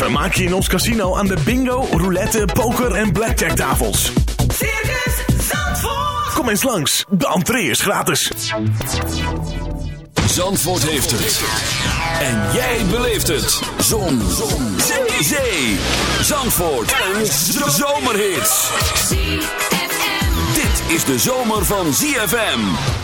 Vermaak je in ons casino aan de bingo, roulette, poker en blackjack tafels. Circus Zandvoort. Kom eens langs, de entree is gratis. Zandvoort heeft het. En jij beleeft het. Zon. Zon. Zee. Zee. Zandvoort. Een zomerhit. Dit is de zomer van ZFM.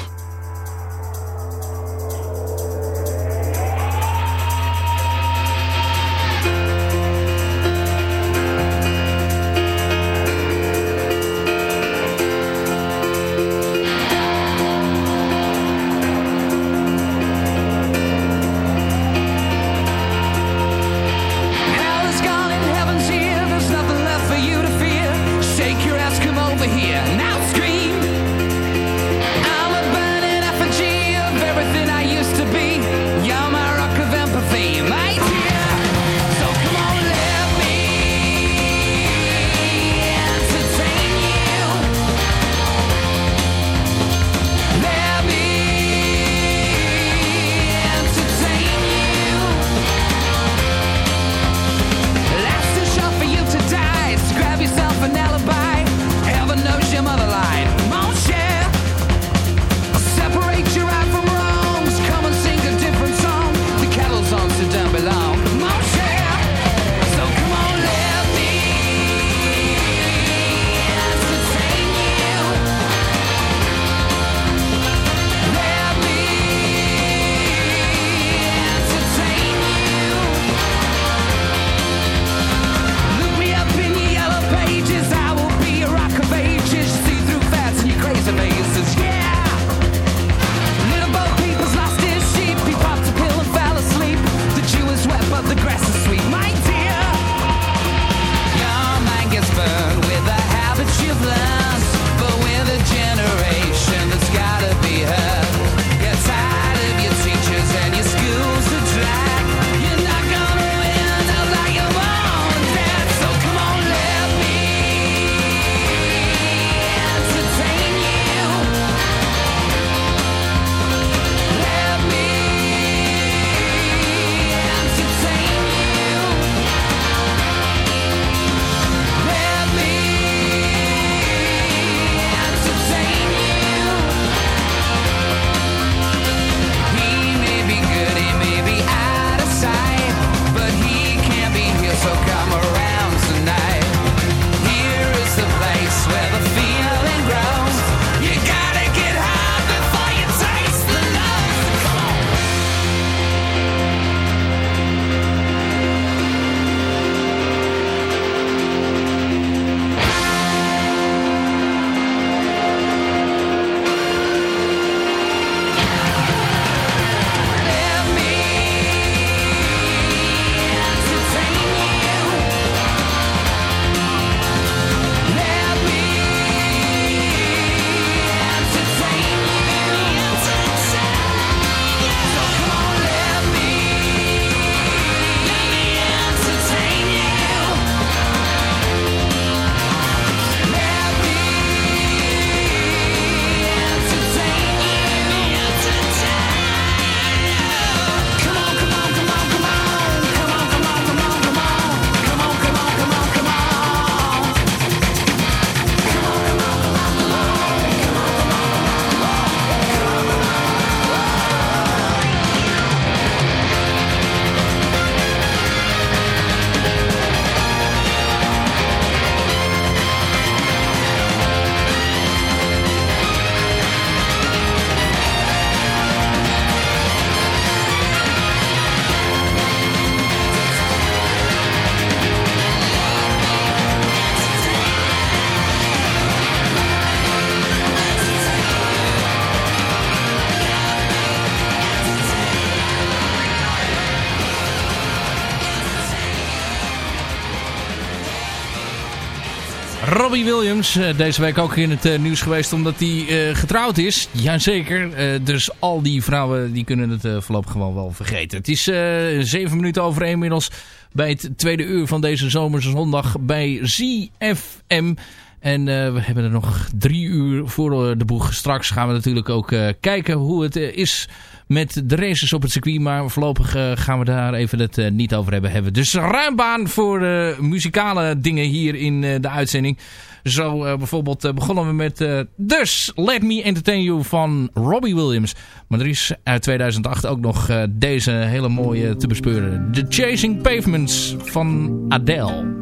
Eh, deze week ook in het eh, nieuws geweest omdat hij eh, getrouwd is. Jazeker. dus al die vrouwen die kunnen het voorlopig gewoon wel vergeten. Het is zeven minuten over inmiddels bij het tweede uur van deze zomerse zondag bij ZFM. En we hebben er nog drie uur voor de boeg. Straks gaan we natuurlijk ook kijken hoe het is met de races op het circuit. Maar voorlopig gaan we daar even het niet over hebben. hebben. Dus ruim baan voor muzikale dingen hier in de uitzending. Zo uh, bijvoorbeeld uh, begonnen we met uh, Dus Let Me Entertain You van Robbie Williams. Maar er is uit 2008 ook nog deze hele mooie te bespeuren. The Chasing Pavements van Adele.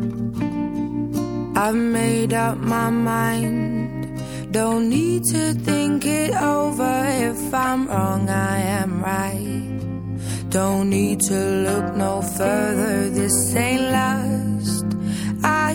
I've made up my mind. Don't need to think it over. If I'm wrong, I am right. Don't need to look no further. This ain't last. I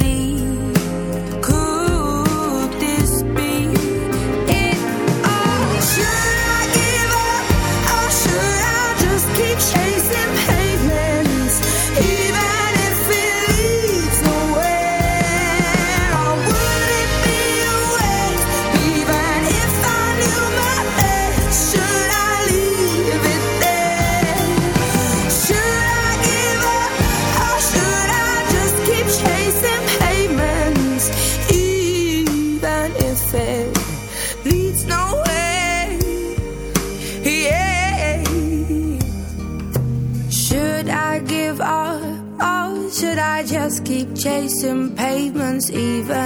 even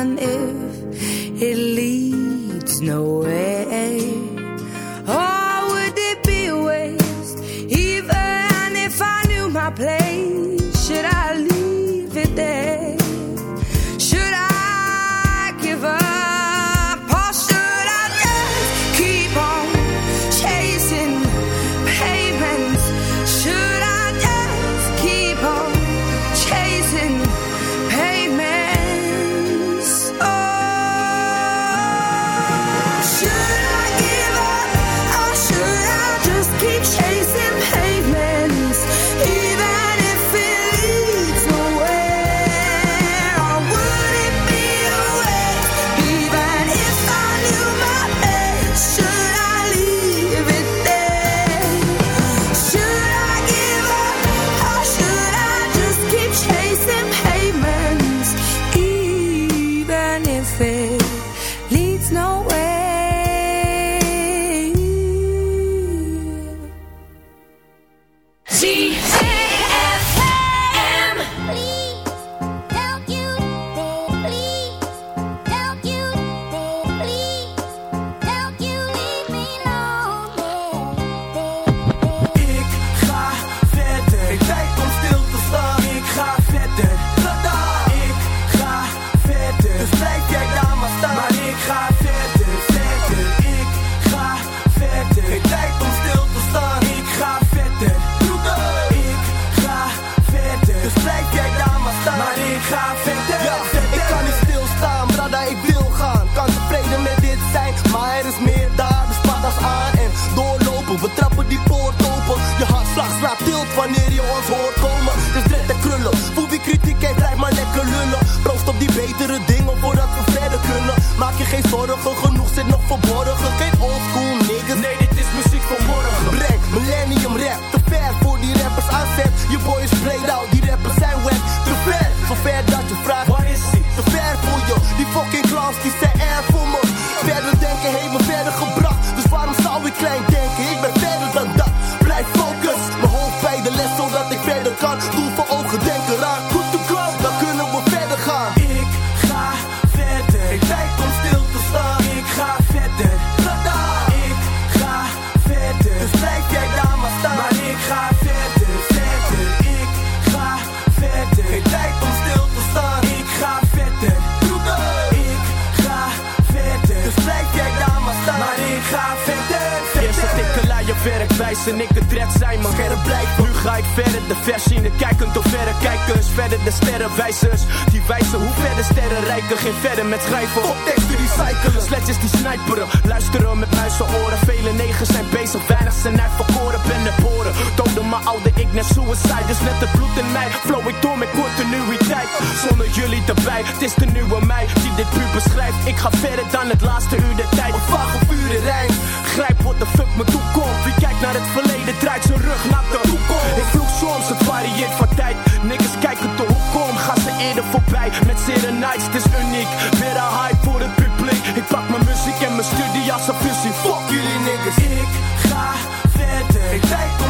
verborgen. Geen en ik de dread zijn, maar verder blijven. Nu ga ik verder, de vers zien, de kijken tot verder kijkers. Verder de sterrenwijzers, die wijzen hoe verder sterren rijken. Geen verder met schrijven, op teksten recyclen. Sletjes die sniperen, luisteren met muizenoren. Vele negers zijn bezig, weinig zijn uitverkoren. Ben het boren, doden mijn oude ik net suicide. Dus net het bloed in mij, flow ik door met continuïteit. Zonder jullie erbij, het is de nieuwe mij die dit puur beschrijft. Ik ga verder dan het laatste uur de tijd. Grijp wat de fuck me toekomt. Wie kijkt naar het verleden, draait zijn rug naar de toekomst. Ik vroeg soms, het varieert van tijd. Niggas kijken de hoek om, gaan ze eerder voorbij. Met zere nights, het is uniek. Weer een hype voor het publiek. Ik pak mijn muziek en mijn studie als een fusie. Fuck jullie niggas. Ik ga verder.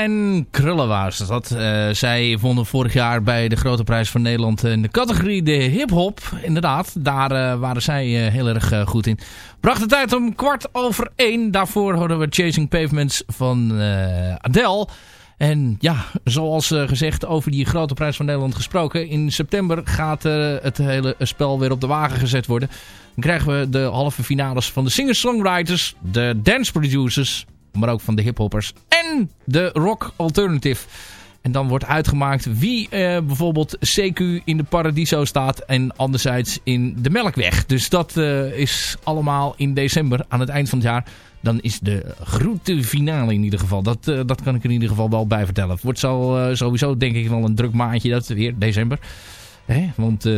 En Krullen waren ze dat. Eh, zij vonden vorig jaar bij de Grote Prijs van Nederland in de categorie de hip-hop. Inderdaad, daar eh, waren zij eh, heel erg goed in. Bracht de tijd om kwart over één. Daarvoor hoorden we Chasing Pavements van Adele. En ja, zoals gezegd over die Grote Prijs van Nederland gesproken. In september gaat het hele spel weer op de wagen gezet worden. Dan krijgen we de halve finales van de singer-songwriters, de dance producers, maar ook van de hiphoppers en de rock alternative. En dan wordt uitgemaakt wie eh, bijvoorbeeld CQ in de Paradiso staat en anderzijds in de Melkweg. Dus dat eh, is allemaal in december aan het eind van het jaar. Dan is de grote finale in ieder geval. Dat, eh, dat kan ik in ieder geval wel bij vertellen. Het wordt zo, sowieso denk ik wel een druk maandje dat weer, december. Hè? Want eh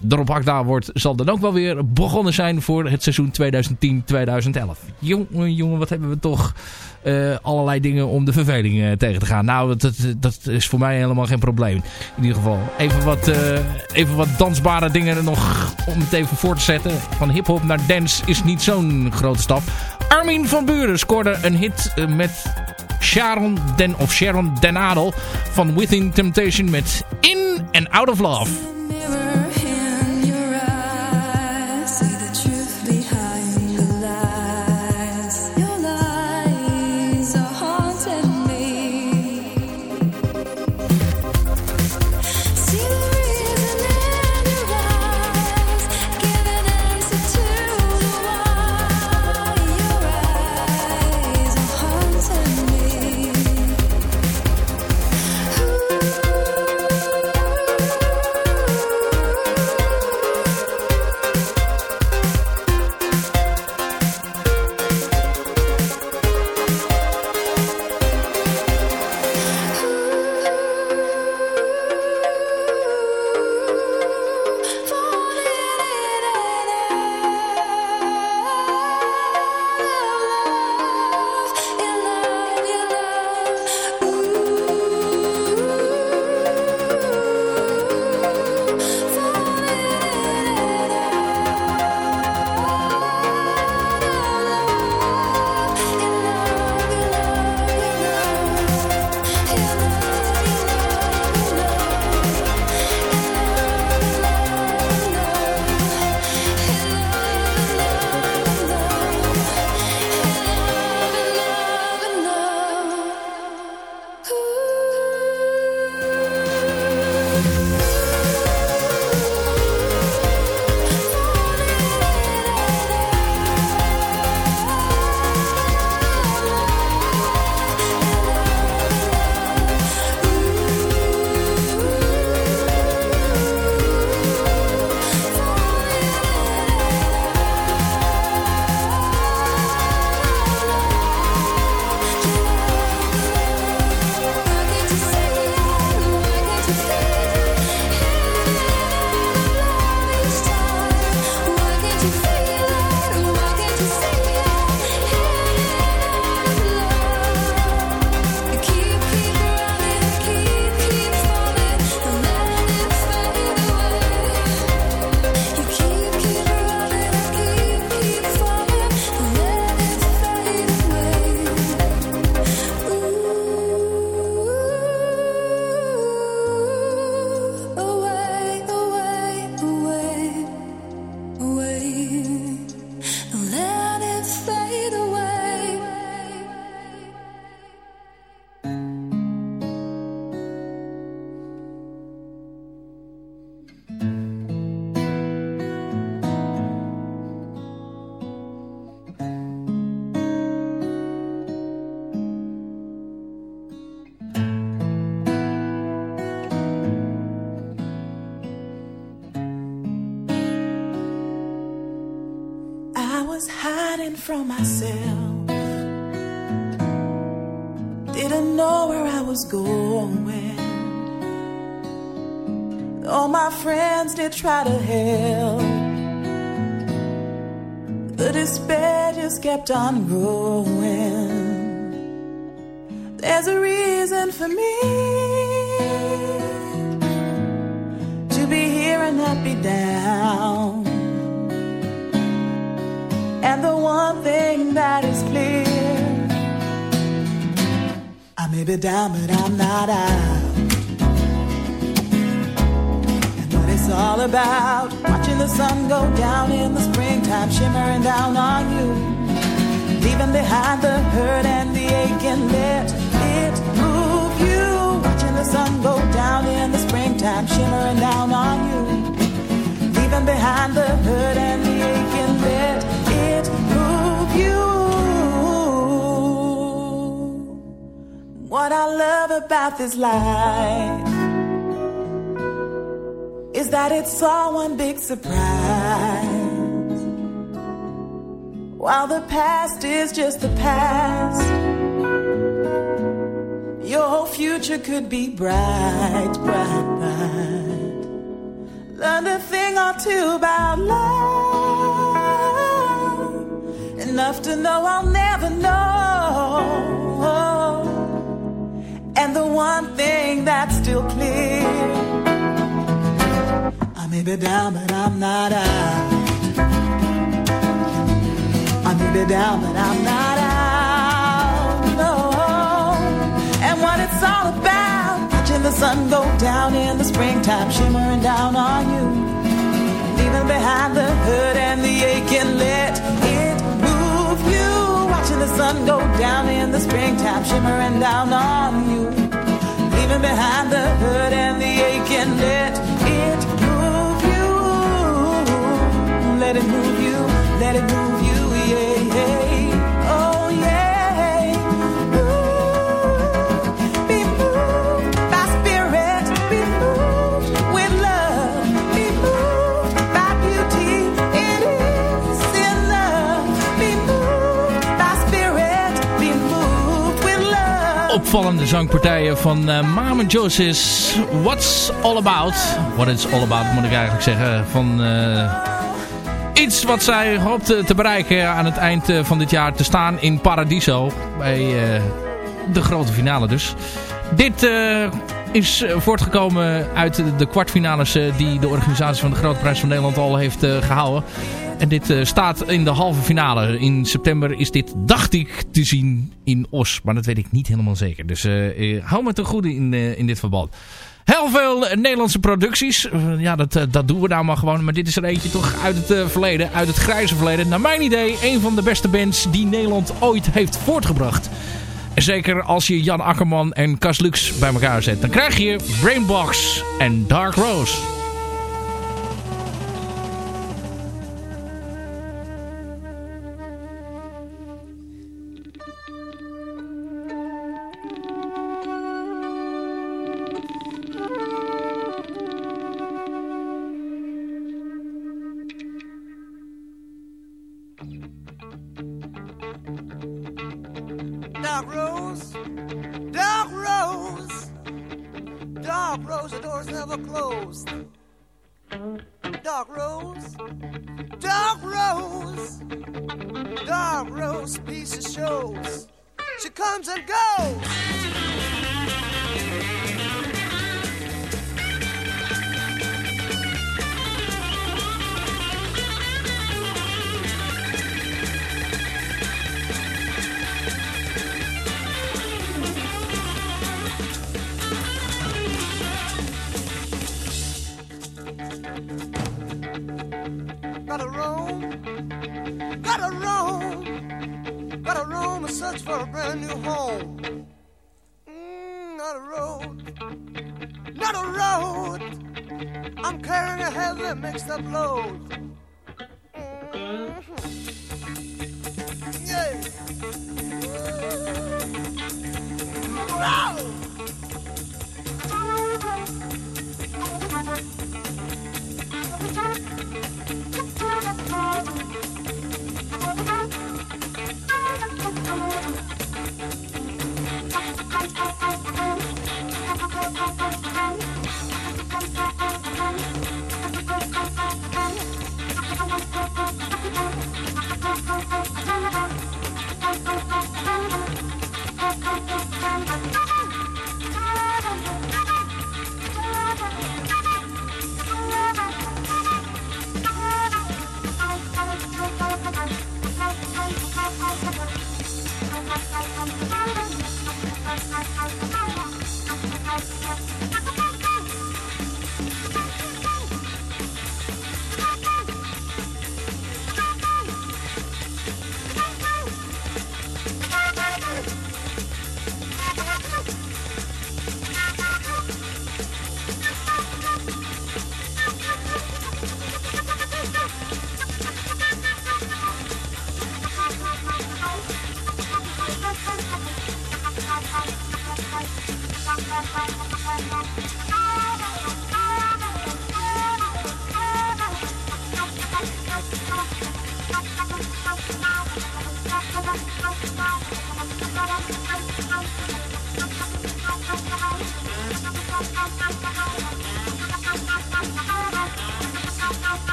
Dorp Hakda wordt, zal dan ook wel weer begonnen zijn voor het seizoen 2010-2011. Jongen, jongen, wat hebben we toch eh, allerlei dingen om de verveling eh, tegen te gaan. Nou, dat, dat, is voor mij helemaal geen probleem. In ieder geval, even wat, even wat dansbare dingen nog om het even voor te zetten. Van hip-hop naar dance is niet zo'n grote stap. Armin van Buren scoorde een hit met Sharon Den, of Sharon Den Adel van Within Temptation met In and Out of Love. Was hiding from myself. Didn't know where I was going. All my friends did try to help. The despair just kept on growing. There's a reason for me to be here and not be down. And the one thing that is clear I may be down, but I'm not out. And what it's all about watching the sun go down in the springtime, shimmering down on you. Leaving behind the hurt and the ache and let it move you. Watching the sun go down in the springtime, shimmering down on you. Leaving behind the hurt and the ache and let What I love about this life is that it's all one big surprise. While the past is just the past, your whole future could be bright, bright, bright. Learn a thing or two about love, enough to know I'll never know. The one thing that's still clear, I may be down, but I'm not out. I may be down, but I'm not out. No. And what it's all about, watching the sun go down in the springtime, shimmering down on you. Leaving behind the hood and the aching let it move you. Watching the sun go down in the springtime, shimmering down on you. Leaving behind the hurt and the ache and let it move you. Let it move you, let it move you, Opvallende zangpartijen van uh, Mama Josis. What's All About. What It's All About moet ik eigenlijk zeggen. Van eh, iets wat zij hoopt te bereiken aan het eind eh, van dit jaar. Te staan in Paradiso. Bij eh, de grote finale dus. Dit eh, is eh, voortgekomen uit de- kwartfinales eh, die de organisatie van de Grote Prijs van Nederland al heeft eh, gehouden. En dit eh, staat in de halve finale. In september is dit, dacht ik, te zien in Os. Maar dat weet ik niet helemaal zeker. Dus eh, eh, hou me ten goede in, in dit verband. Heel veel Nederlandse producties. Ja, dat, dat doen we nou maar gewoon. Maar dit is er eentje toch uit het verleden. Uit het grijze verleden. Naar mijn idee een van de beste bands die Nederland ooit heeft voortgebracht. Zeker als je Jan Akkerman en Cas Lux bij elkaar zet. Dan krijg je Brainbox en Dark Rose. Dark Rose, Dark Rose, Dark Rose, the door's never closed. Dark Rose, Dark Rose, Dark Rose, piece of shows. She comes and goes.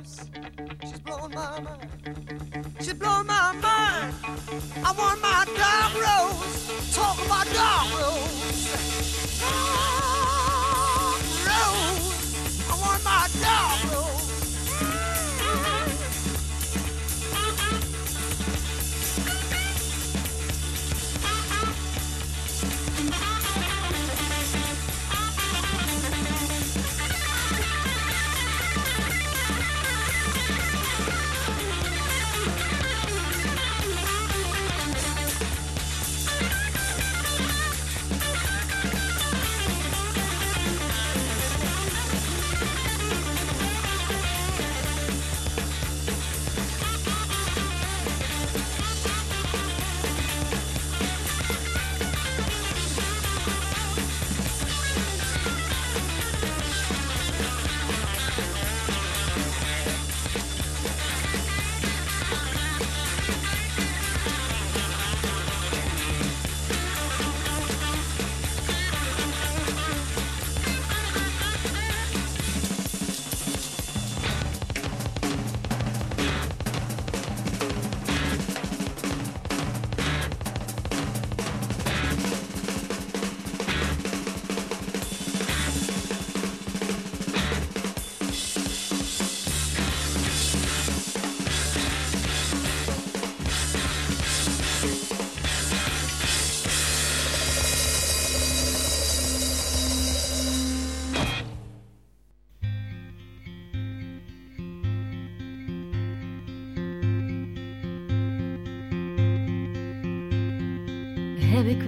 News.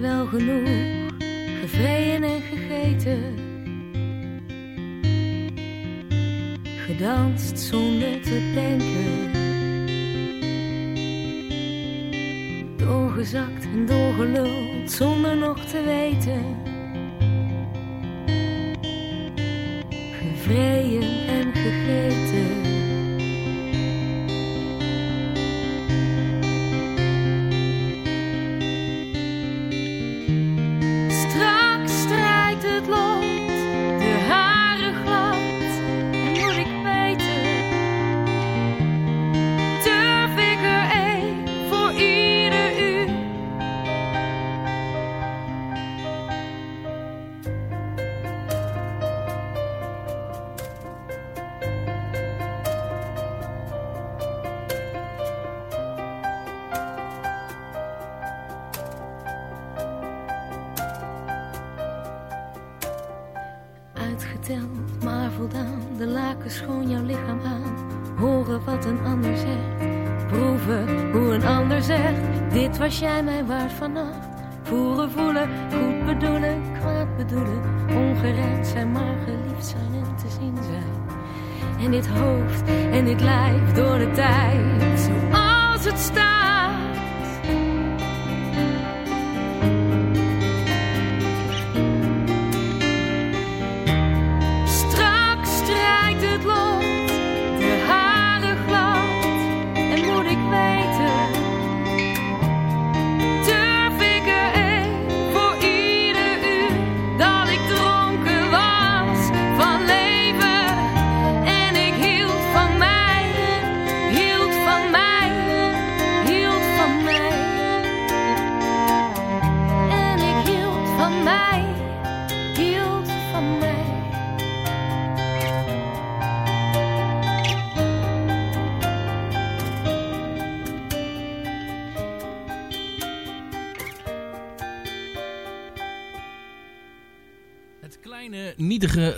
Heb ik wel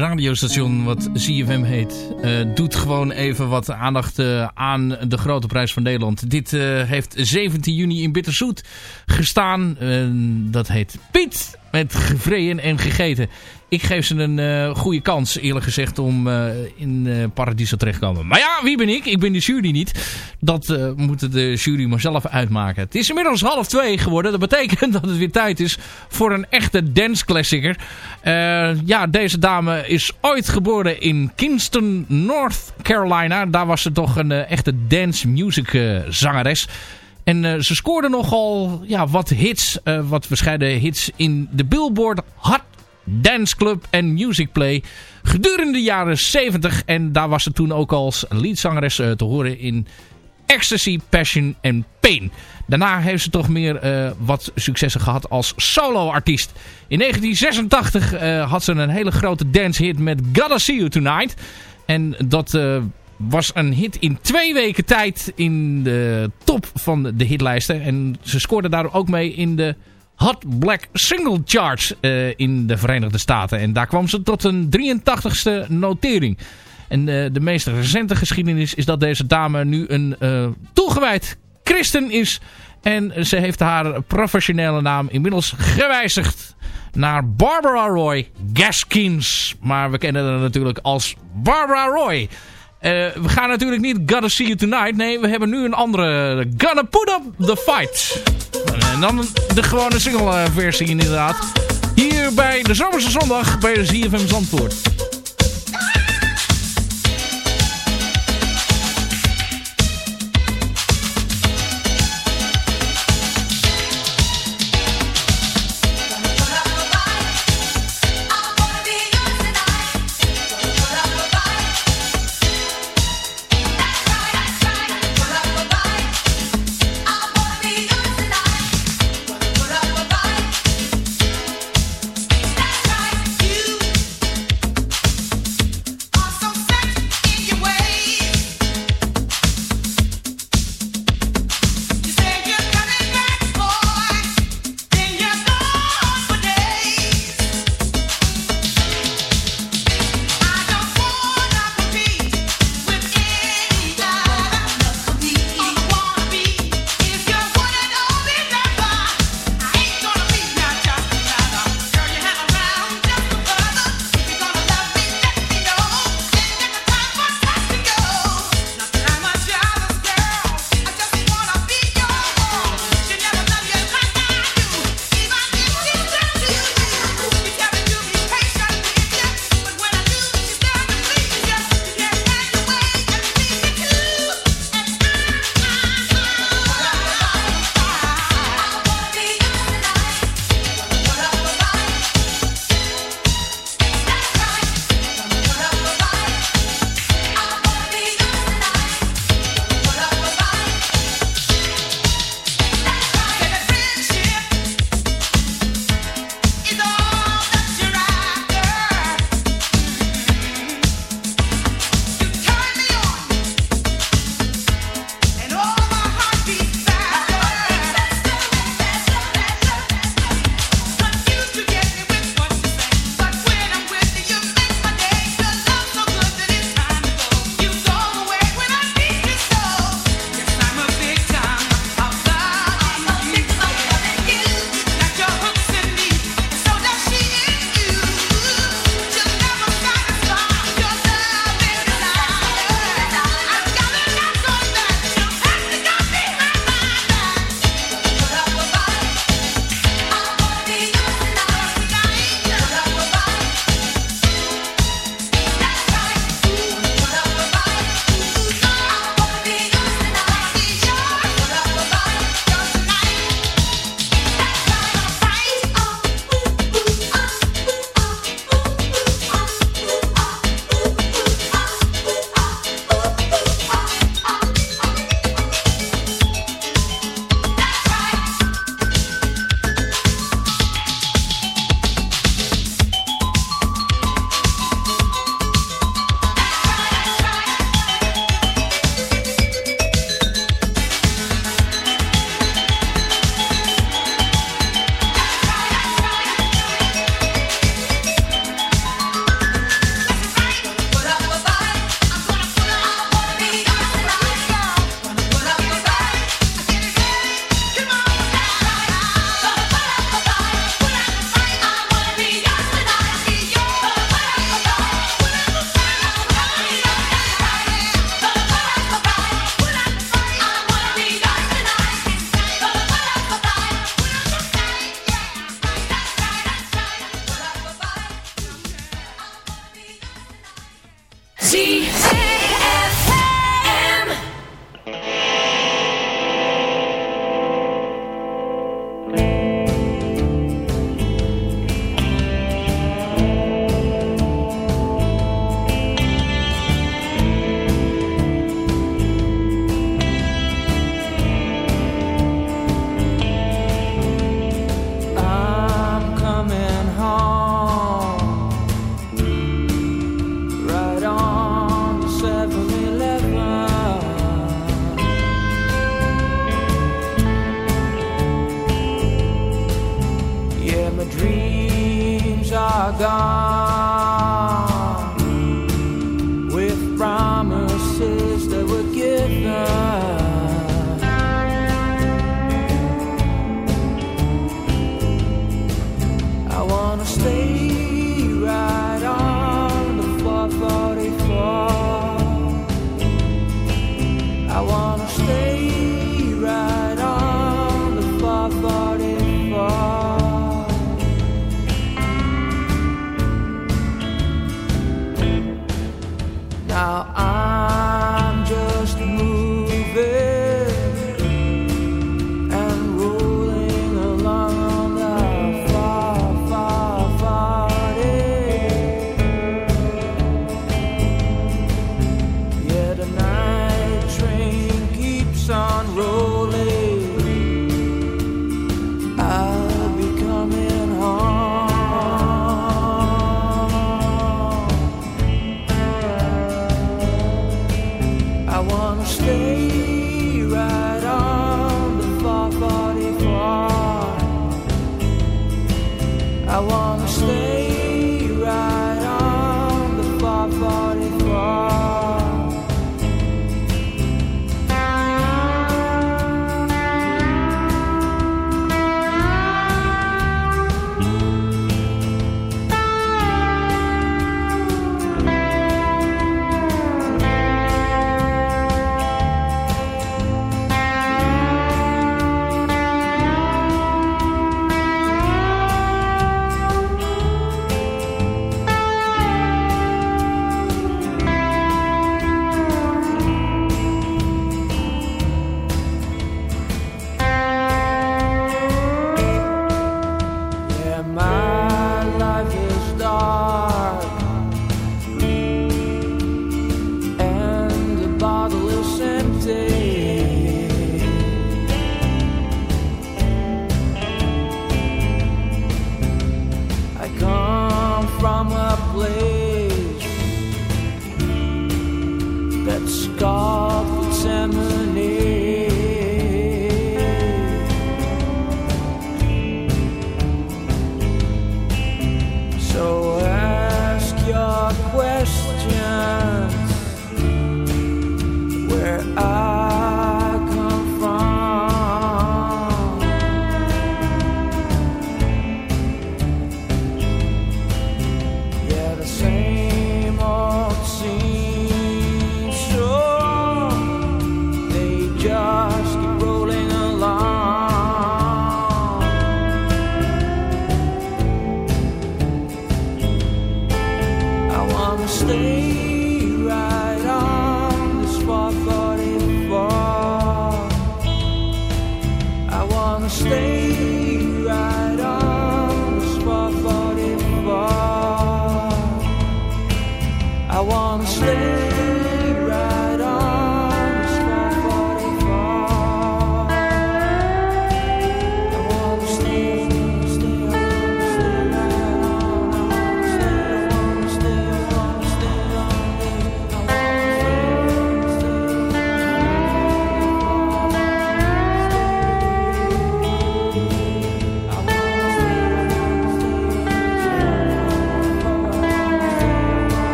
radiostation wat CFM heet... eh, doet gewoon even wat aandacht eh, aan de grote prijs van Nederland. Dit eh, heeft 17 juni in Bitterzoet gestaan. Dat heet Piet met gevreden en gegeten. Ik geef ze een eh, goede kans, eerlijk gezegd, om eh, in Paradiso terecht te komen. Maar ja, wie ben ik? Ik ben de jury niet. Dat eh moet de jury maar zelf uitmaken. Het is inmiddels half twee geworden. Dat betekent dat het weer tijd is voor een echte dance-klassieker. Eh, ja, deze dame is ooit geboren in Kingston, North Carolina. Daar was ze toch een echte dance-music eh, zangeres. En eh, ze scoorde nogal ja, wat hits, eh, wat verscheiden hits in de Billboard Hot Dance Club en Music Play gedurende de jaren 70. En daar was ze toen ook als leadzangeres eh, te horen in Ecstasy, Passion en Pain. Daarna heeft ze toch meer wat successen gehad als solo-artiest. In 1986 eh, had ze een hele grote dancehit met Gotta See You Tonight. En dat was een hit in twee weken tijd in de top van de hitlijsten. En ze scoorde daar ook mee in de Hot Black Single Charts eh, in de Verenigde Staten. En daar kwam ze tot een 83ste notering. En eh, de meest recente geschiedenis is dat deze dame nu een eh, toegewijd christen is. En ze heeft haar professionele naam inmiddels gewijzigd naar Barbara Roy Gaskins. Maar we kennen haar natuurlijk als Barbara Roy. Eh, we gaan natuurlijk niet Gotta See You Tonight. Nee, we hebben nu een andere. Gonna Put Up The Fight. En dan de gewone single eh, versie inderdaad. Hier bij de Zomerse Zondag bij de ZFM Zandvoort.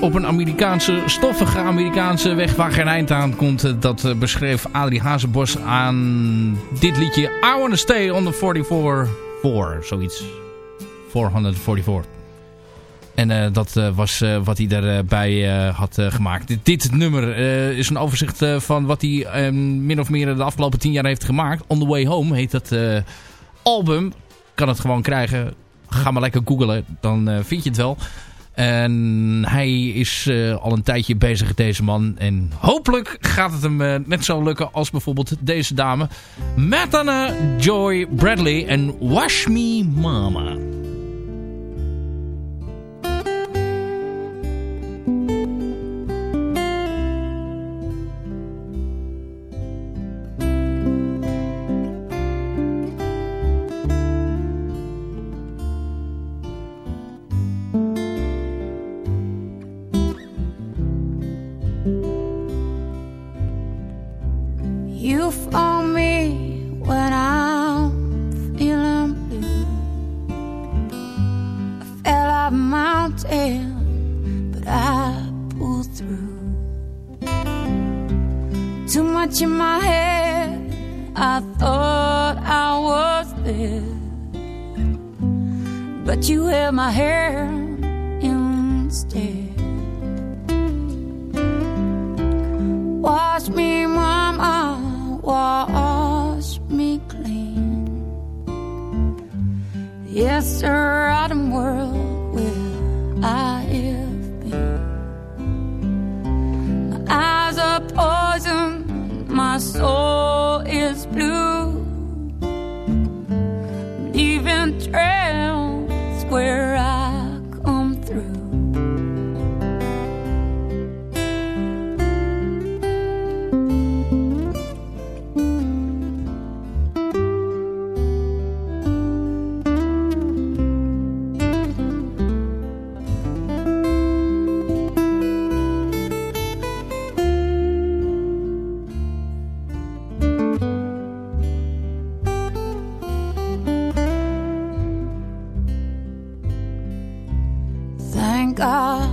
Op een Amerikaanse, stoffige Amerikaanse weg waar geen eind aan komt. eh, dat eh, beschreef Adrie Hazenbos aan dit liedje I Wanna Stay on the 44 4, zoiets. 444. En eh, dat was wat hij daarbij had gemaakt. Dit, dit nummer is een overzicht van wat hij eh, min of meer de afgelopen tien jaar heeft gemaakt. On the Way Home heet dat album. Kan het gewoon krijgen. Ga maar lekker googlen, dan vind je het wel. En hij is eh, al een tijdje bezig, deze man. En hopelijk gaat het hem eh, net zo lukken als bijvoorbeeld deze dame. Matana Joy Bradley en Wash Me Mama. God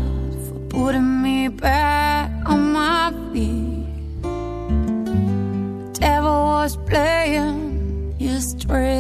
for putting me back on my feet. The devil was playing his tricks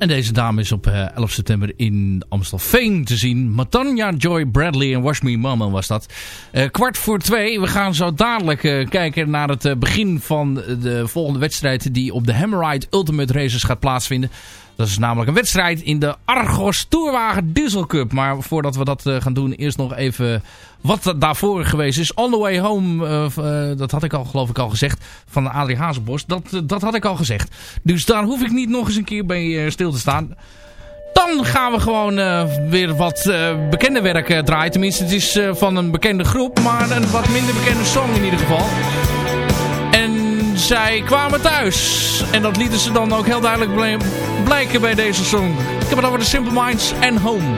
En deze dame is op eh, 11 september in Amstelveen te zien. Matanya Joy Bradley en Wash Me Mama was dat. Eh, kwart voor twee. We gaan zo dadelijk eh, kijken naar het eh, begin van de volgende wedstrijd... die op de Hammerride Ultimate Races gaat plaatsvinden. Dat is namelijk een wedstrijd in de Argos Tourwagen Diesel Cup. Maar voordat we dat eh, gaan doen, eerst nog even wat daarvoor geweest is. On the Way Home, eh, eh, dat had ik al geloof ik al gezegd, van Adrie Hazenbos. Dat, dat had ik al gezegd. Dus daar hoef ik niet nog eens een keer bij stil te staan. Dan gaan we gewoon weer wat bekende werk draaien. Tenminste, het is van een bekende groep, maar een wat minder bekende song in ieder geval. Zij kwamen thuis. En dat lieten ze dan ook heel duidelijk blijken bij deze song. Ik heb het over de Simple Minds en Home.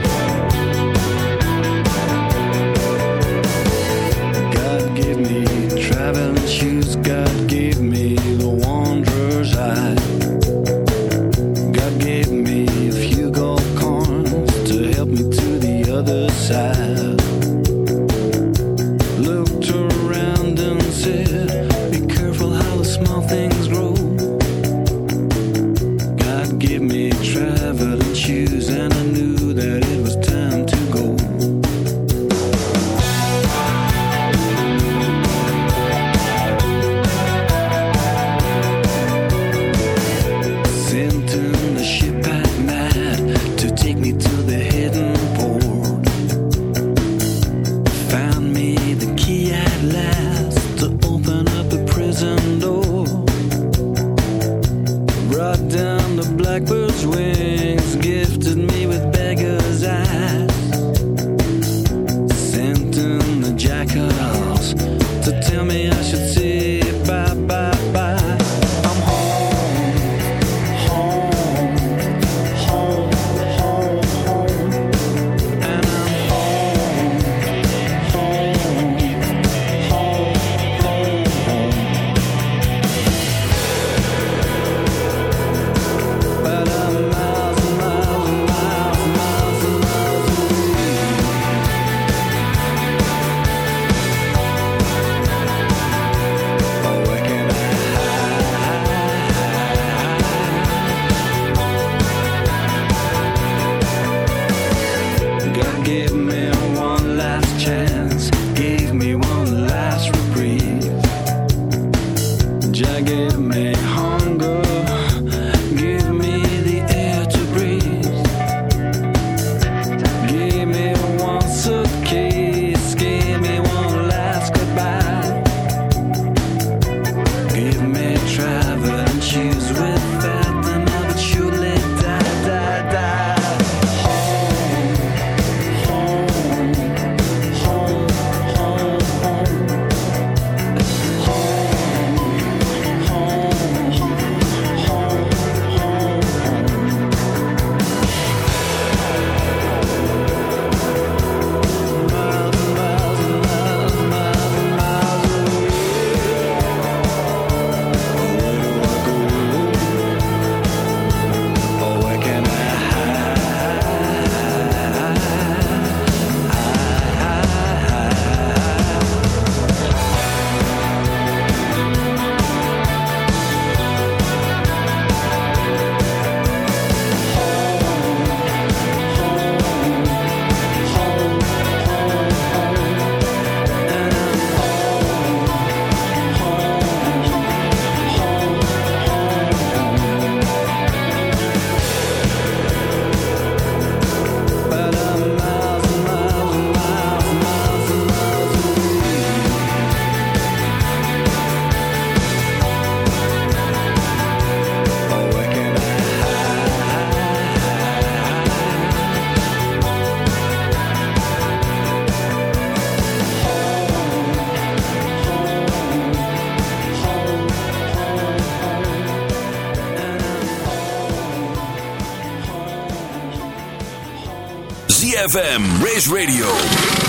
ZFM, Race Radio,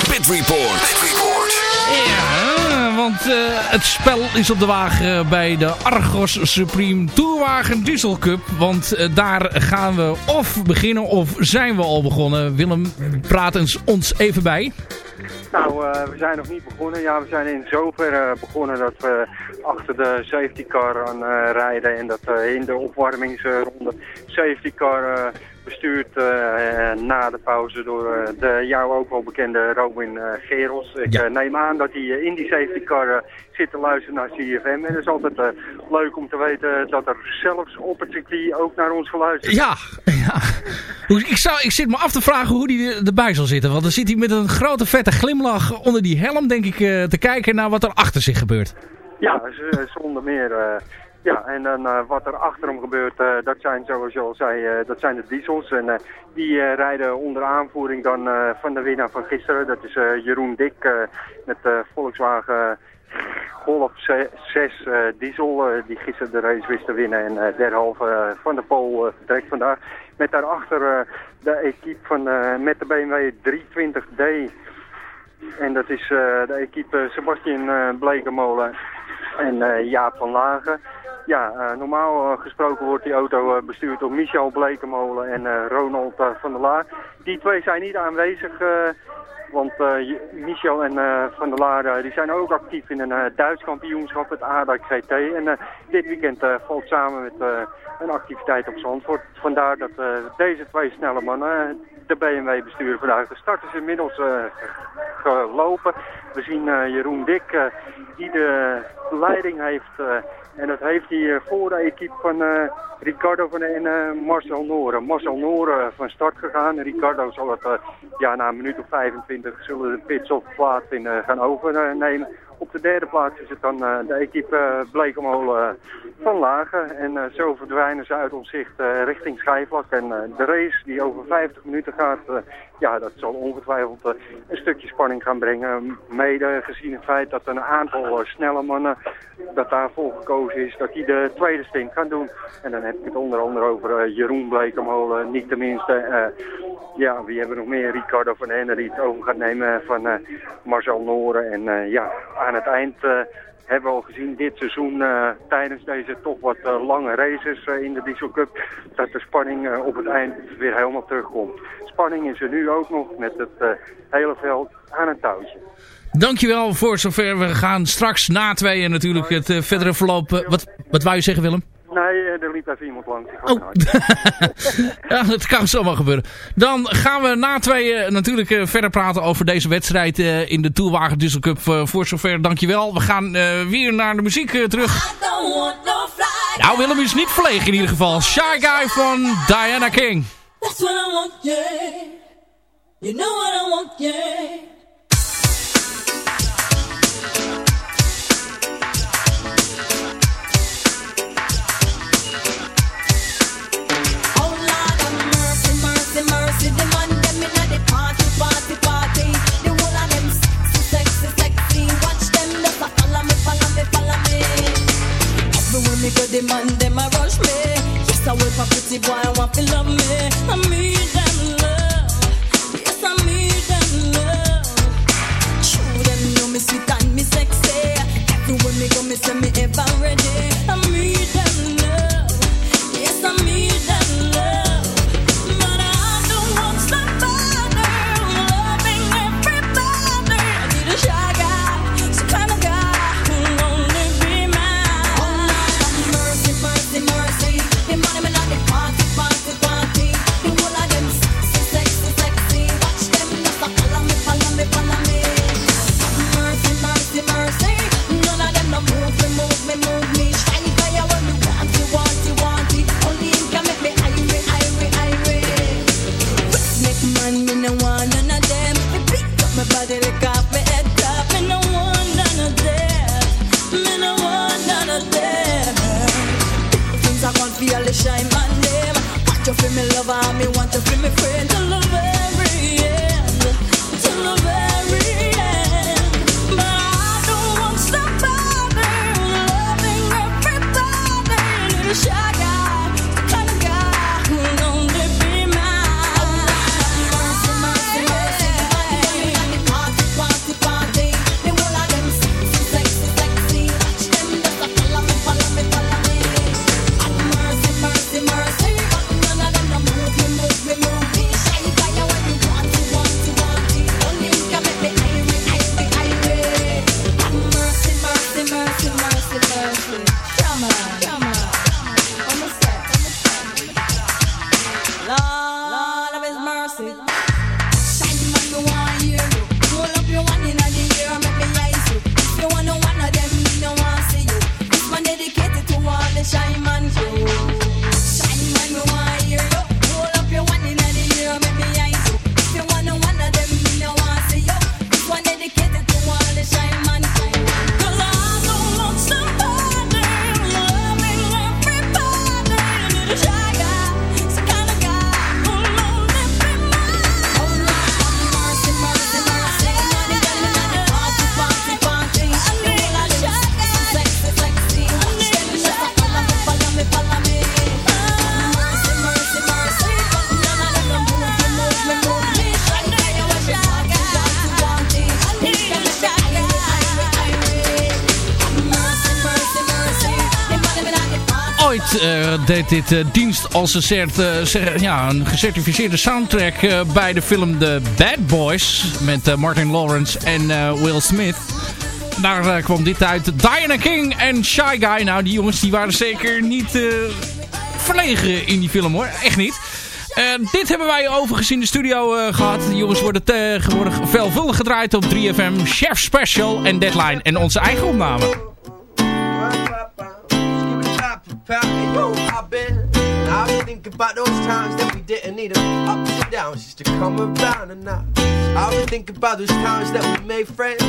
Pit Report. Ja, want eh, het spel is op de wagen bij de Argos Supreme Tourwagen Diesel Cup. Want eh, daar gaan we of beginnen of zijn we al begonnen. Willem, praat eens ons even bij. Nou, eh, we zijn nog niet begonnen. Ja, we zijn in zoverre begonnen dat we achter de safety car aan eh, rijden. En dat we in de opwarmingsronde safety car eh, bestuurd eh, na de pauze door eh, de jou ook wel bekende Robin eh, Gerels. Ik neem aan dat hij in die safety car zit te luisteren naar CFM. En het is altijd leuk om te weten dat er zelfs op het circuit ook naar ons geluisterd Ja, ja. Ik, zou, ik zit me af te vragen hoe hij er- erbij zal zitten. Want dan zit hij met een grote vette glimlach onder die helm, denk ik, te kijken naar wat er achter zich gebeurt. Ja, zonder meer. Ja, en dan eh, wat er achter hem gebeurt, eh, dat zijn zoals je al zei, eh, dat zijn de diesels. En die rijden onder aanvoering dan van de winnaar van gisteren. Dat is Jeroen Dik met Volkswagen Golf 6 eh, diesel. die gisteren de race wist te winnen en derhalve van de pole eh, vertrekt vandaag. Met daarachter de equipe van, met de BMW 320D. En dat is de equipe Sebastian Blekemolen en Jaap van Lagen. Ja, eh, normaal eh, gesproken wordt die auto eh, bestuurd door Michel Blekemolen en Ronald van der Laar. Die twee zijn niet aanwezig, want je- Michel en eh, van der Laar eh, die zijn ook actief in een eh, Duits kampioenschap, het ADAC GT. En dit weekend valt samen met een activiteit op Zandvoort. Vandaar dat deze twee snelle mannen de BMW besturen vandaag. De start is inmiddels gelopen. We zien Jeroen Dik die de leiding heeft. en dat heeft hij voor de equipe van Ricardo van en Marcel Noren. Marcel Noren van start gegaan. Ricardo zal het ja, na een minuut of 25 zullen de pits op plaats in eh, gaan overnemen. Op de derde plaats is het dan eh, de equipe uh, Blekemolen van Lagen. En eh, zo verdwijnen ze uit ons zicht eh, richting Schijfvlak. En eh, de race die over 50 minuten gaat, eh, ja, dat zal ongetwijfeld eh, een stukje spanning gaan brengen. Mede gezien het feit dat een aantal eh, snelle mannen, dat daarvoor gekozen is, dat die de tweede stint gaan doen. En dan heb ik het onder andere over eh, Jeroen Blekemolen, niet tenminste. eh, ja, wie hebben nog meer? Ricardo van die het over gaat nemen van eh, Marcel Noren. En eh, ja, aan het eind eh, hebben we al gezien dit seizoen eh, tijdens deze toch wat eh, lange races in de Diesel Cup, dat de spanning op het eind weer helemaal terugkomt. Spanning is er nu ook nog met het hele veld aan een touwtje. Dankjewel voor zover. We gaan straks na tweeën natuurlijk het verdere verloop... wat, wat wou je zeggen Willem? Nee, eh, er liep even iemand langs. Ik Oh. ja, dat kan zomaar gebeuren. Dan gaan we na tweeën natuurlijk eh, verder praten over deze wedstrijd eh, in de Tourwagen Diesel Cup. Eh, voor zover, dankjewel. We gaan eh, weer naar de muziek eh, terug. Nou, Willem is niet verlegen in ieder geval. Shy Guy van Diana King. That's what I want, yeah. You know what I want, yeah. Me the man them a rush me. Yes, I wait for pretty boy, I want to love me. I need them love. Yes, I need them love. True, them know me sweet and me sexy. Everywhere me go, me say me ever ready. I need them love. Yes, I need them Want you feel me lover, me want you feel me of deed dit eh, dienst als een, eh, ja, een gecertificeerde soundtrack eh, bij de film The Bad Boys. Met Martin Lawrence en Will Smith. Daar kwam dit uit. Diana King en Shy Guy. Nou, die jongens die waren zeker niet verlegen in die film hoor. Echt niet. Eh, dit hebben wij overigens in de studio eh, gehad. De jongens worden tegenwoordig veelvuldig gedraaid op 3FM. Chef Special en Deadline. En onze eigen opname. Thinking about those times that we didn't need them ups and downs just to come around and now. I've been thinking about those times that we made friends,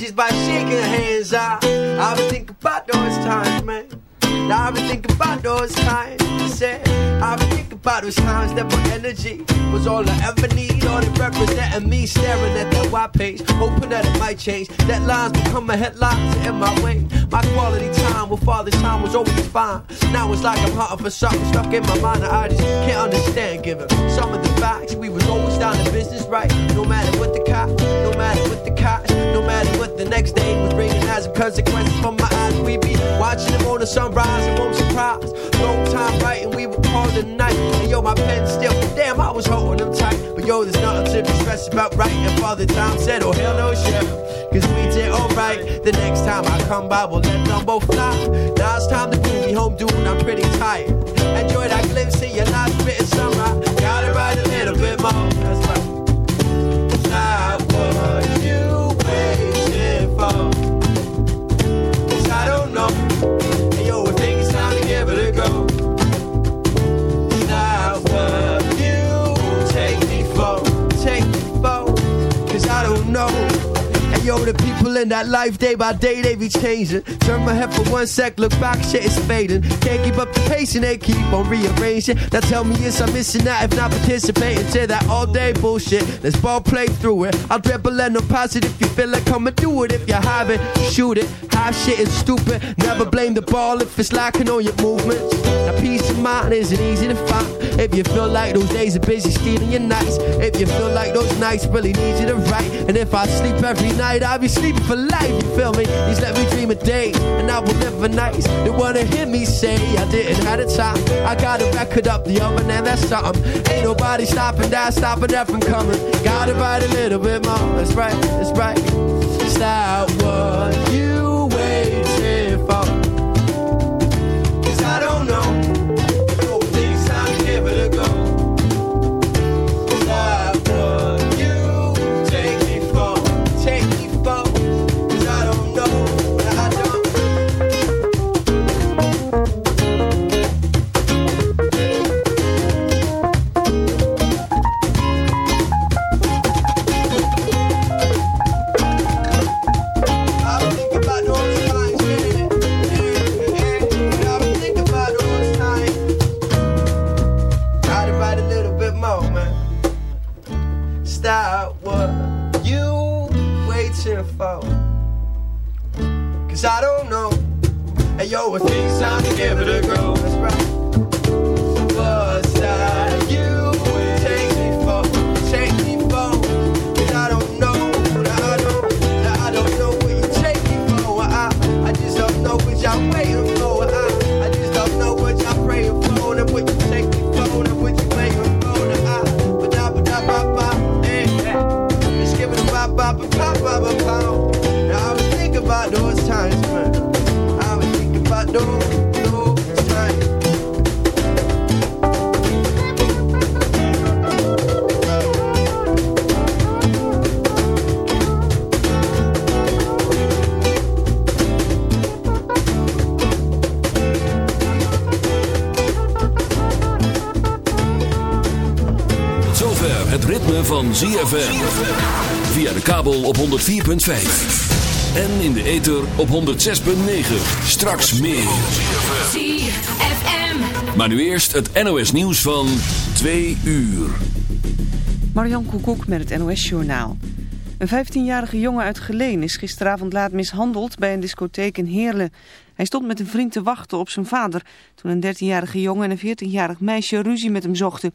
just by shaking hands. I, I've been thinking about those times, man. Now I've been thinking about those times. I said, I've been thinking about those times that my energy was all I ever need. All it represented me staring at that white page, hoping that it might change. That lines become a headlines in my way. My quality with father's time was always fine. Now it's like I'm hunting for something stuck in my mind that I just can't understand. Given some of the facts, we was always down to business, right? No matter what the cops, no matter what the cops, no matter what the next day was bringing as a consequence from my eyes. We be watching them on the sunrise and won't surprise. Long time writing, we were call it night. And yo, my pen still, damn, I was holding them tight. Yo, there's nothing to be stressed stress about writing Father Time said, oh hell no sheriff. Cause we did alright. The next time I come by, we'll let them both fly. Now it's time to bring me home, dude. I'm pretty tired. Enjoy that glimpse of your last bit of sunrise. Gotta ride a little bit more. The people in that life day by day, they be changing. Turn my head for one sec, look back, shit is fading. Can't keep up the pace and they keep on rearranging. Now tell me, is I missing out if not participating to that all day bullshit? Let's ball play through it. I'll dribble and pass it if you feel like and do it. If you have it, shoot it. Half shit is stupid. Never blame the ball if it's lacking on your movements. Now peace of mind isn't easy to find. If you feel like those days are busy stealing your nights. If you feel like those nights really need you to write. And if I sleep every night, I'll be sleeping for life. You feel me? Please let me dream a day. And I will live for nights. They wanna hear me say I didn't have the time. I got a record up the oven and that's something. Ain't nobody stopping that, stopping that from coming. Gotta write a little bit more. That's right, that's right. Stop what ZFM. Via de kabel op 104.5. En in de ether op 106.9. Straks meer. ZFM. Maar nu eerst het NOS nieuws van 2 uur. Marion Koekoek met het NOS-journaal. Een 15-jarige jongen uit Geleen is gisteravond laat mishandeld bij een discotheek in Heerlen. Hij stond met een vriend te wachten op zijn vader... toen een 13-jarige jongen en een 14-jarig meisje ruzie met hem zochten.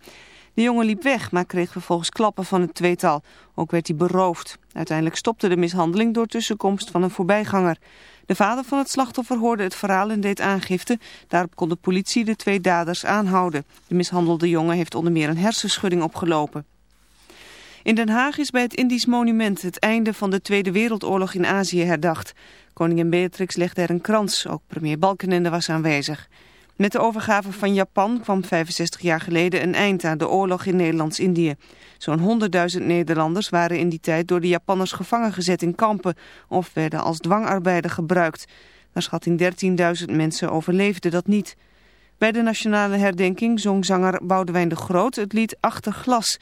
De jongen liep weg, maar kreeg vervolgens klappen van het tweetal. Ook werd hij beroofd. Uiteindelijk stopte de mishandeling door tussenkomst van een voorbijganger. De vader van het slachtoffer hoorde het verhaal en deed aangifte. Daarop kon de politie de twee daders aanhouden. De mishandelde jongen heeft onder meer een hersenschudding opgelopen. In Den Haag is bij het Indisch monument het einde van de Tweede Wereldoorlog in Azië herdacht. Koningin Beatrix legde er een krans, ook premier Balkenende was aanwezig. Met de overgave van Japan kwam 65 jaar geleden een eind aan de oorlog in Nederlands-Indië. Zo'n 100.000 Nederlanders waren in die tijd door de Japanners gevangen gezet in kampen of werden als dwangarbeider gebruikt. Naar schatting 13.000 mensen overleefden dat niet. Bij de nationale herdenking zong zanger Boudewijn de Groot het lied Achter Glas.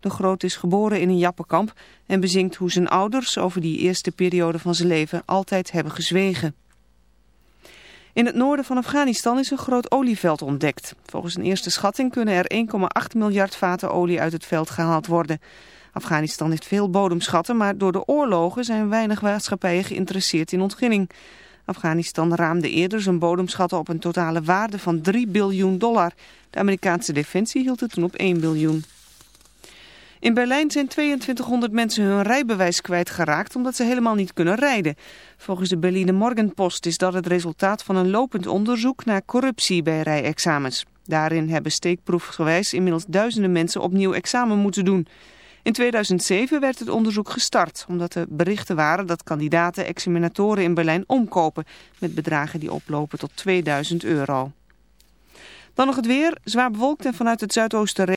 De Groot is geboren in een jappenkamp en bezingt hoe zijn ouders over die eerste periode van zijn leven altijd hebben gezwegen. In het noorden van Afghanistan is een groot olieveld ontdekt. Volgens een eerste schatting kunnen er 1,8 miljard vaten olie uit het veld gehaald worden. Afghanistan heeft veel bodemschatten, maar door de oorlogen zijn weinig maatschappijen geïnteresseerd in ontginning. Afghanistan raamde eerder zijn bodemschatten op een totale waarde van 3 biljoen dollar. De Amerikaanse defensie hield het toen op 1 biljoen. In Berlijn zijn 2200 mensen hun rijbewijs kwijtgeraakt omdat ze helemaal niet kunnen rijden. Volgens de Berliner Morgenpost is dat het resultaat van een lopend onderzoek naar corruptie bij rijexamens. Daarin hebben steekproefgewijs inmiddels duizenden mensen opnieuw examen moeten doen. In 2007 werd het onderzoek gestart, omdat er berichten waren dat kandidaten examinatoren in Berlijn omkopen met bedragen die oplopen tot 2000 euro. Dan nog het weer, zwaar bewolkt en vanuit het zuidoosten